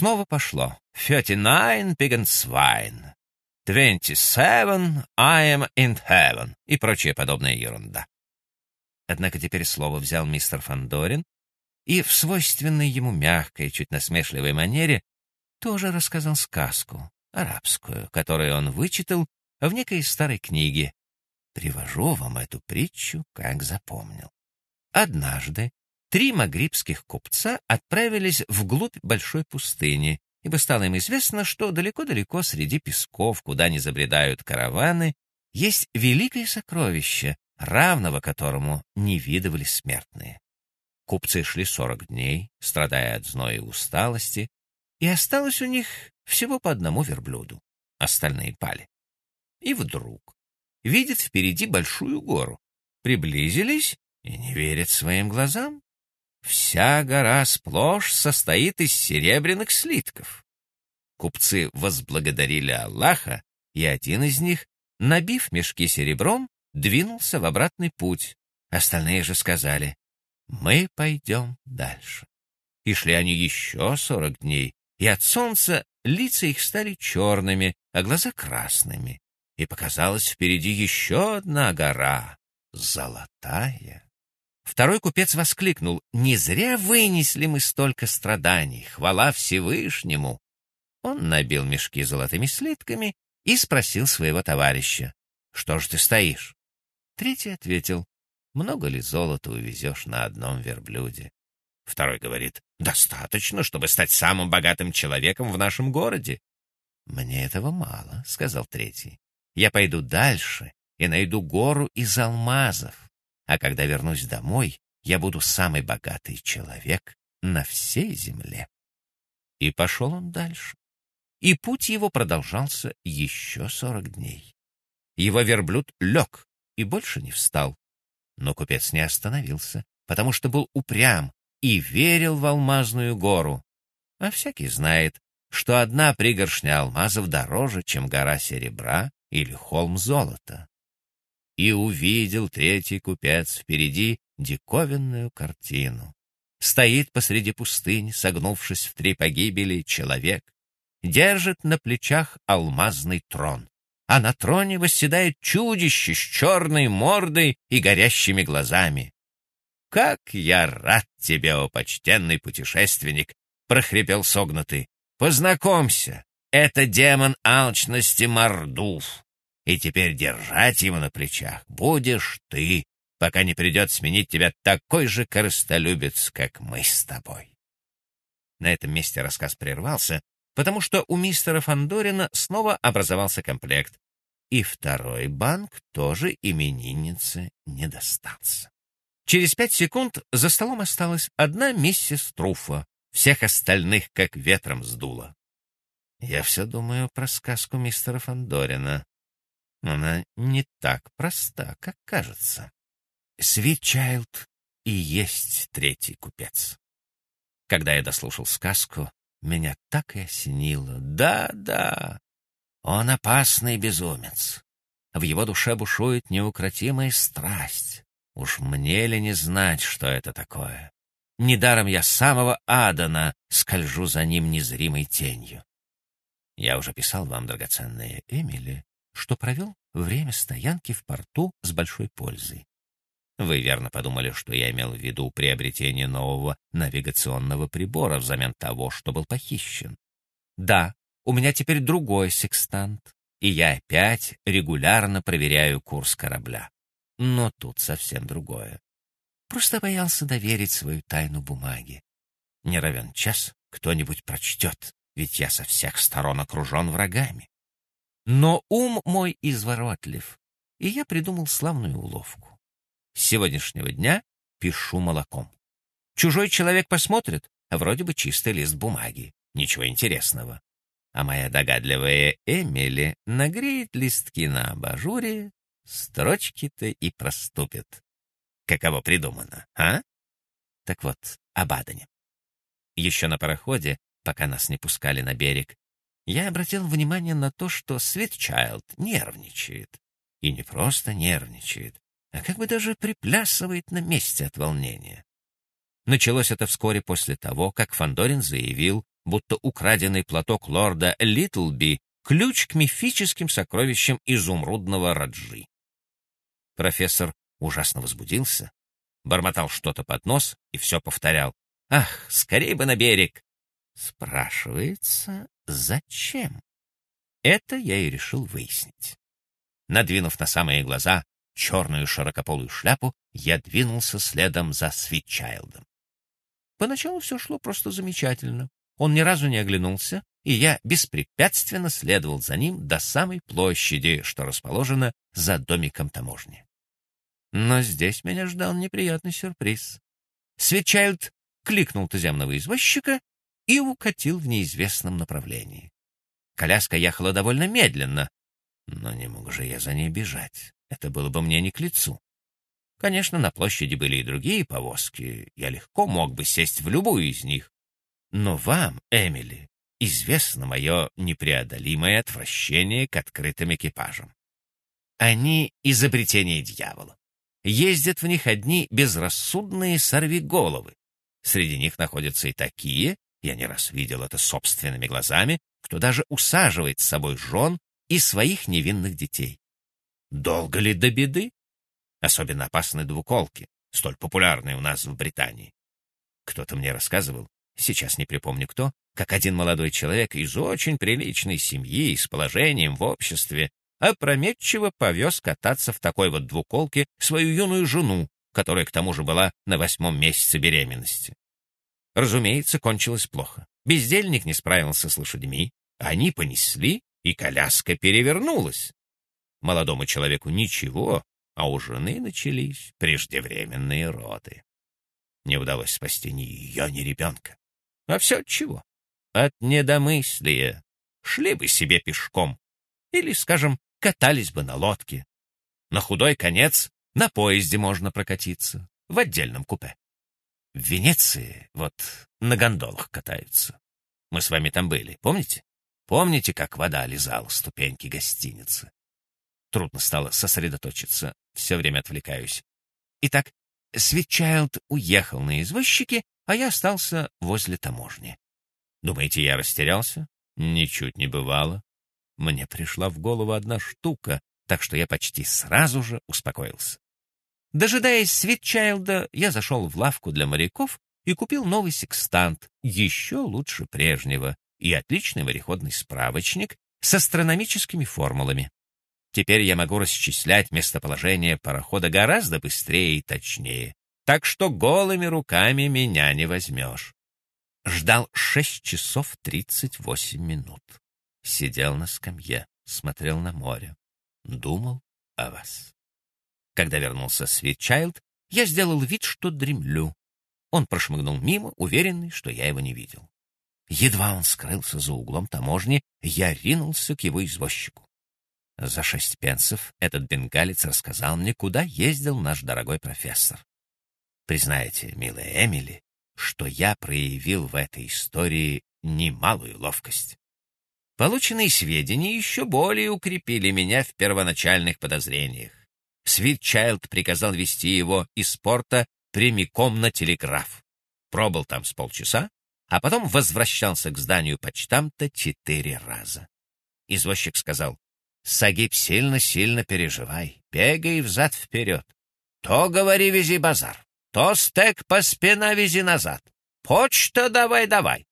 снова пошло. «Thirty-nine pig and swine», «Twenty-seven, I am in heaven» и прочая подобная ерунда. Однако теперь слово взял мистер Фандорин и в свойственной ему мягкой, чуть насмешливой манере тоже рассказал сказку, арабскую, которую он вычитал в некой старой книге. Привожу вам эту притчу, как запомнил. Однажды три магрибских купца отправились вглубь большой пустыни, ибо стало им известно, что далеко-далеко среди песков, куда не забредают караваны, есть великое сокровище, равного которому не видывали смертные. Купцы шли сорок дней, страдая от зноя и усталости, и осталось у них всего по одному верблюду. Остальные пали. И вдруг видят впереди большую гору. Приблизились и не верят своим глазам. Вся гора сплошь состоит из серебряных слитков. Купцы возблагодарили Аллаха, и один из них, набив мешки серебром, двинулся в обратный путь. Остальные же сказали, мы пойдем дальше. И шли они еще сорок дней, и от солнца лица их стали черными, а глаза красными. И показалась впереди еще одна гора, золотая. Второй купец воскликнул, «Не зря вынесли мы столько страданий, хвала Всевышнему!» Он набил мешки золотыми слитками и спросил своего товарища, «Что ж ты стоишь?» Третий ответил, много ли золота увезешь на одном верблюде? Второй говорит, достаточно, чтобы стать самым богатым человеком в нашем городе. Мне этого мало, сказал третий. Я пойду дальше и найду гору из алмазов. А когда вернусь домой, я буду самый богатый человек на всей земле. И пошел он дальше. И путь его продолжался еще сорок дней. Его верблюд лег и больше не встал. Но купец не остановился, потому что был упрям и верил в алмазную гору. А всякий знает, что одна пригоршня алмазов дороже, чем гора серебра или холм золота. И увидел третий купец впереди диковинную картину. Стоит посреди пустыни, согнувшись в три погибели, человек, держит на плечах алмазный трон а на троне восседает чудище с черной мордой и горящими глазами. «Как я рад тебе, о почтенный путешественник!» — прохрипел согнутый. «Познакомься, это демон алчности Мордув, и теперь держать его на плечах будешь ты, пока не придет сменить тебя такой же корыстолюбец, как мы с тобой». На этом месте рассказ прервался, потому что у мистера Фандорина снова образовался комплект, и второй банк тоже имениннице не достался. Через пять секунд за столом осталась одна миссис Труфа, всех остальных как ветром сдуло. Я все думаю про сказку мистера Фандорина. Она не так проста, как кажется. Свитчайлд и есть третий купец. Когда я дослушал сказку, меня так и осенило. Да-да, он опасный безумец. В его душе бушует неукротимая страсть. Уж мне ли не знать, что это такое? Недаром я самого Адана скольжу за ним незримой тенью. Я уже писал вам, драгоценная Эмили, что провел время стоянки в порту с большой пользой. Вы верно подумали, что я имел в виду приобретение нового навигационного прибора взамен того, что был похищен. Да, у меня теперь другой секстант, и я опять регулярно проверяю курс корабля. Но тут совсем другое. Просто боялся доверить свою тайну бумаге. Не равен час кто-нибудь прочтет, ведь я со всех сторон окружен врагами. Но ум мой изворотлив, и я придумал славную уловку. С сегодняшнего дня пишу молоком. Чужой человек посмотрит, а вроде бы чистый лист бумаги. Ничего интересного а моя догадливая Эмили нагреет листки на абажуре, строчки-то и проступят. Каково придумано, а? Так вот, об Адане. Еще на пароходе, пока нас не пускали на берег, я обратил внимание на то, что Свитчайлд нервничает. И не просто нервничает, а как бы даже приплясывает на месте от волнения. Началось это вскоре после того, как Фандорин заявил, будто украденный платок лорда Литлби ключ к мифическим сокровищам изумрудного Раджи. Профессор ужасно возбудился, бормотал что-то под нос и все повторял. «Ах, скорее бы на берег!» Спрашивается, зачем? Это я и решил выяснить. Надвинув на самые глаза черную широкополую шляпу, я двинулся следом за Свитчайлдом. Поначалу все шло просто замечательно. Он ни разу не оглянулся, и я беспрепятственно следовал за ним до самой площади, что расположена за домиком таможни. Но здесь меня ждал неприятный сюрприз. Свитчайлд кликнул туземного извозчика и укатил в неизвестном направлении. Коляска ехала довольно медленно, но не мог же я за ней бежать. Это было бы мне не к лицу. Конечно, на площади были и другие повозки. Я легко мог бы сесть в любую из них. Но вам, Эмили, известно мое непреодолимое отвращение к открытым экипажам. Они — изобретение дьявола. Ездят в них одни безрассудные сорвиголовы. Среди них находятся и такие, я не раз видел это собственными глазами, кто даже усаживает с собой жен и своих невинных детей. Долго ли до беды? Особенно опасны двуколки, столь популярные у нас в Британии. Кто-то мне рассказывал, сейчас не припомню кто, как один молодой человек из очень приличной семьи, с положением в обществе, опрометчиво повез кататься в такой вот двуколке свою юную жену, которая к тому же была на восьмом месяце беременности. Разумеется, кончилось плохо. Бездельник не справился с лошадьми, они понесли, и коляска перевернулась. Молодому человеку ничего, а у жены начались преждевременные роды. Не удалось спасти ни ее, ни ребенка. А все от чего? От недомыслия. Шли бы себе пешком. Или, скажем, катались бы на лодке. На худой конец на поезде можно прокатиться, в отдельном купе. В Венеции вот на гондолах катаются. Мы с вами там были, помните? Помните, как вода лизала ступеньки гостиницы? Трудно стало сосредоточиться, все время отвлекаюсь. Итак, Свитчайлд уехал на извозчике, а я остался возле таможни. Думаете, я растерялся? Ничуть не бывало. Мне пришла в голову одна штука, так что я почти сразу же успокоился. Дожидаясь Свитчайлда, я зашел в лавку для моряков и купил новый секстант, еще лучше прежнего, и отличный мореходный справочник с астрономическими формулами. Теперь я могу расчислять местоположение парохода гораздо быстрее и точнее, так что голыми руками меня не возьмешь. Ждал шесть часов тридцать восемь минут. Сидел на скамье, смотрел на море, думал о вас. Когда вернулся Свитчайлд, я сделал вид, что дремлю. Он прошмыгнул мимо, уверенный, что я его не видел. Едва он скрылся за углом таможни, я ринулся к его извозчику. За шесть пенсов этот бенгалец рассказал мне, куда ездил наш дорогой профессор. Признаете, милая Эмили, что я проявил в этой истории немалую ловкость. Полученные сведения еще более укрепили меня в первоначальных подозрениях. Свитчайлд приказал вести его из порта прямиком на телеграф. Пробыл там с полчаса, а потом возвращался к зданию почтамта четыре раза. Извозчик сказал, «Сагиб, сильно-сильно переживай, бегай взад-вперед. То говори, вези базар, то стек по спина вези назад. Почта давай-давай.